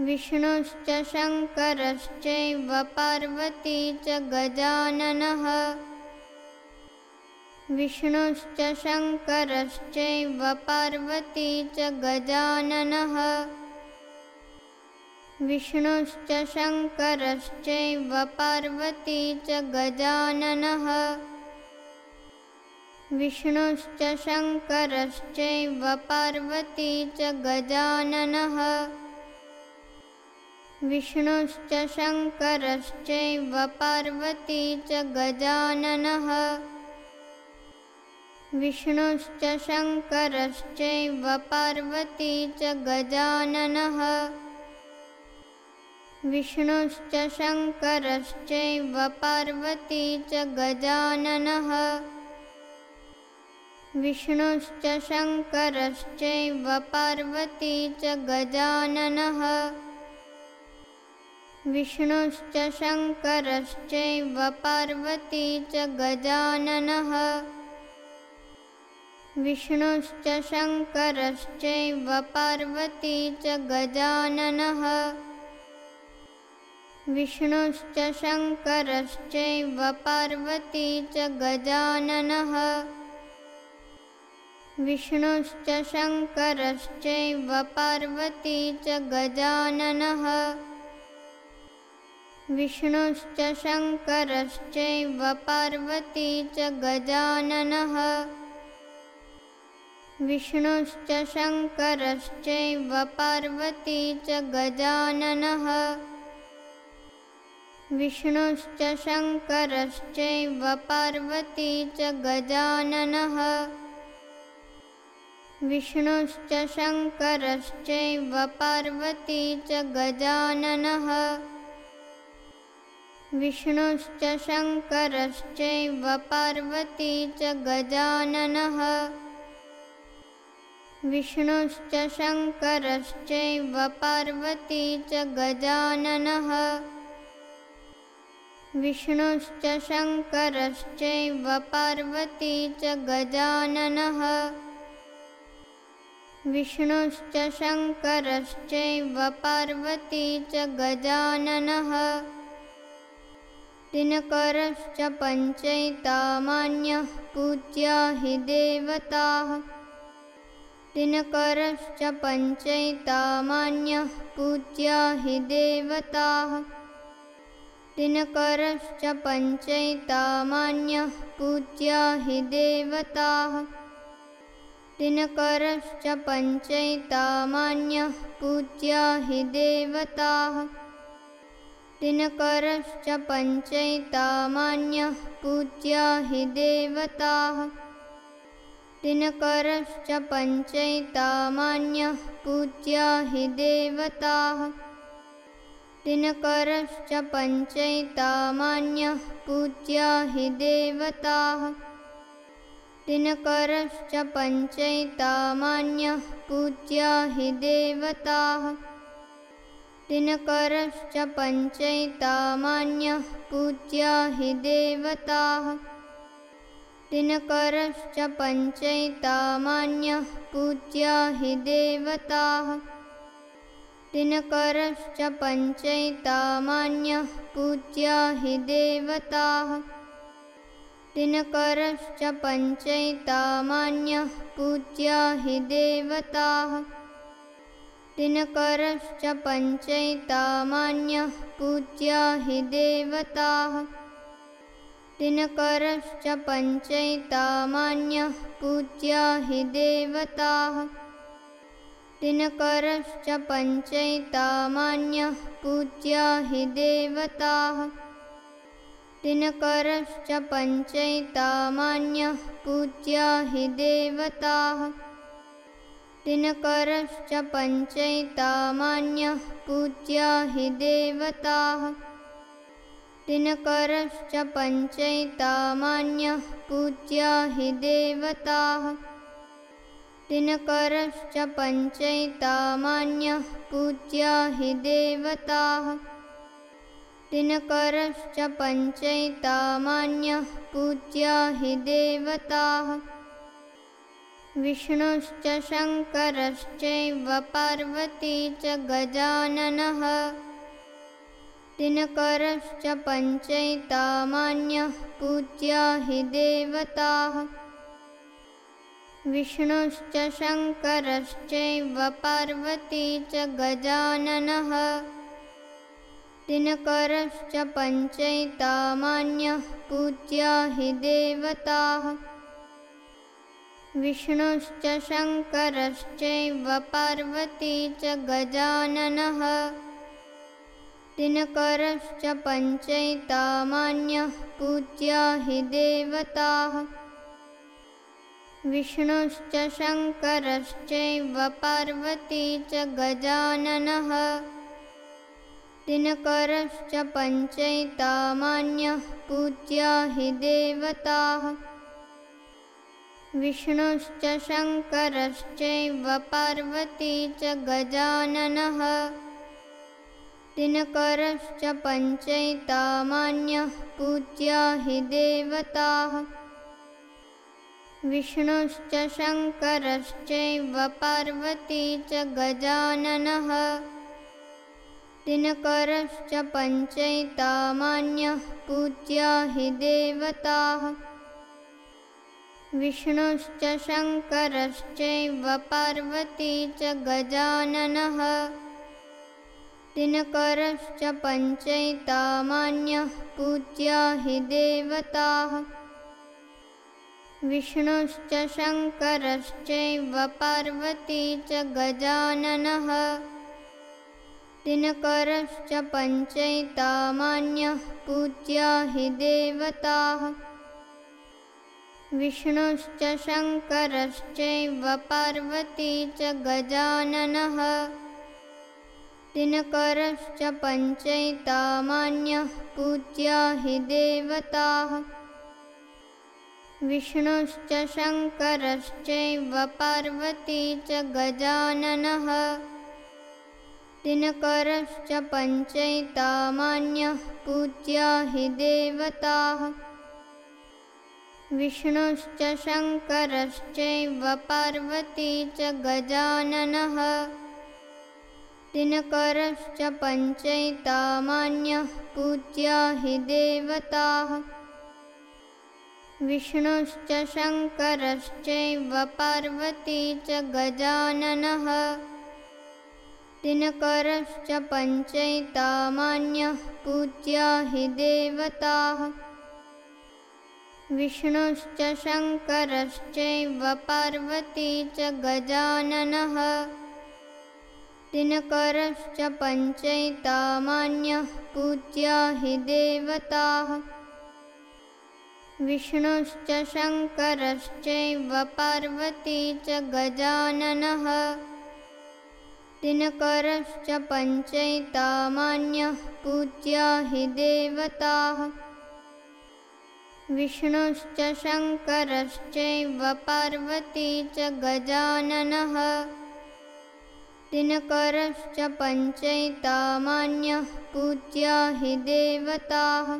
विष्णुश्च शङ्करश्चैव पार्वती च गजाननः। विष्णुश्च शङ्करश्चैव पार्वती च गजाननः। विष्णुश्च शङ्करश्चैव पार्वती च गजाननः। विष्णुश्च शङ्करश्चैव पार्वती च गजाननः विष्णुश्च शङ्करश्चैव पार्वती च गजाननः। विष्णुश्च शङ्करश्चैव पार्वती च गजाननः। विष्णुश्च शङ्करश्चैव पार्वती च गजाननः। विष्णुश्च शङ्करश्चैव पार्वती च गजाननः विष्णुश्च शङ्करश्चैव पार्वती च गजाननः। विष्णुश्च शङ्करश्चैव पार्वती च गजाननः। विष्णुश्च शङ्करश्चैव पार्वती च गजाननः। विष्णुश्च शङ्करश्चैव पार्वती च गजाननः विष्णुश्च शङ्करश्चैव पार्वती च गजाननः। विष्णुश्च शङ्करश्चैव पार्वती च गजाननः। विष्णुश्च शङ्करश्चैव पार्वती च गजाननः। विष्णुश्च शङ्करश्चैव पार्वती च गजाननः विष्णुश्च शङ्करश्चैव पार्वती च गजाननः। विष्णुश्च शङ्करश्चैव पार्वती च गजाननः। विष्णुश्च शङ्करश्चैव पार्वती च गजाननः। विष्णुश्च शङ्करश्चैव पार्वती च गजाननः दिनकरश्च पञ्चैतामान्यः पूज्या हि देवताः। दिनकरश्च पञ्चैतामान्यः पूज्या हि देवताः। दिनकरश्च पञ्चैतामान्यः पूज्या हि देवताः। दिनकरश्च पञ्चैतामान्यः पूज्या हि देवताः दिनकरश्च पञ्चैतामान्यः पूज्या हि देवताः। दिनकरश्च पञ्चैतामान्यः पूज्या हि देवताः। दिनकरश्च पञ्चैतामान्यः पूज्या हि देवताः। दिनकरश्च पञ्चैतामान्यः पूज्या हि देवताः दिनकरश्च पञ्चैतामान्यः पूज्या हि देवताः। दिनकरश्च पञ्चैतामान्यः पूज्या हि देवताः। दिनकरश्च पञ्चैतामान्यः पूज्या हि देवताः। दिनकरश्च पञ्चैतामान्यः पूज्या हि देवताः दिनकरश्च पञ्चैतामान्यः पूज्या हि देवताः। दिनकरश्च पञ्चैतामान्यः पूज्या हि देवताः। दिनकरश्च पञ्चैतामान्यः पूज्या हि देवताः। दिनकरश्च पञ्चैतामान्यः पूज्या हि देवताः दिनकरश्च पञ्चैतामान्यः पूज्या हि देवताः। दिनकरश्च पञ्चैतामान्यः पूज्या हि देवताः। दिनकरश्च पञ्चैतामान्यः पूज्या हि देवताः। दिनकरश्च पञ्चैतामान्यः पूज्या हि देवताः विष्णुश्च शङ्करश्चैव पार्वती च गजाननः दिनकरश्च पञ्चैतामान्यः पूज्या हि देवताः। विष्णुश्च शङ्करश्चैव पार्वती च गजाननः दिनकरश्च पञ्चैतामान्यः पूज्या हि देवताः विष्णुश्च शङ्करश्चैव पार्वती च गजाननः। दिनकरश्च पञ्चैतामान्यः पूज्या हि देवताः। विष्णुश्च शङ्करश्चैव पार्वती च गजाननः। दिनकरश्च पञ्चैतामान्यः पूज्या हि देवताः विष्णुश्च शङ्करश्चैव पार्वती च गजाननः दिनकरश्च पञ्चैतामान्यः पूज्या हि देवताः। विष्णुश्च शङ्करश्चैव पार्वती च गजाननः दिनकरश्च पञ्चैतामान्यः पूज्या हि देवताः विष्णुश्च शङ्करश्चैव पार्वती च गजाननः। दिनकरश्च पञ्चैतामान्यः पूज्या हि देवताः। विष्णुश्च शङ्करश्चैव पार्वती च गजाननः। दिनकरश्च पञ्चैतामान्यः पूज्या हि देवताः विष्णुश्च शङ्करश्चैव पार्वती च गजाननः दिनकरश्च पञ्चैतामान्यः पूज्या हि देवताः। विष्णुश्च शङ्करश्चैव पार्वती च गजाननः दिनकरश्च पञ्चैतामान्यः पूज्या हि देवताः विष्णुश्च शङ्करश्चैव पार्वती च गजाननः। दिनकरश्च पञ्चैतामान्यः पूज्या हि देवताः। विष्णुश्च शङ्करश्चैव पार्वती च गजाननः। दिनकरश्च पञ्चैतामान्यः पूज्या हि देवताः विष्णुश्च शङ्करश्चैव पार्वती च गजाननः। दिनकरश्च पञ्चैतामान्यः पूज्या हि देवताः। विष्णुश्च शङ्करश्चैव पार्वती च गजाननः। दिनकरश्च पञ्चैतामान्यः पूज्या हि देवताः विष्णुश्च शङ्करश्चैव पार्वती च गजाननः दिनकरश्च पञ्चैतामान्यः पूज्या हि देवताः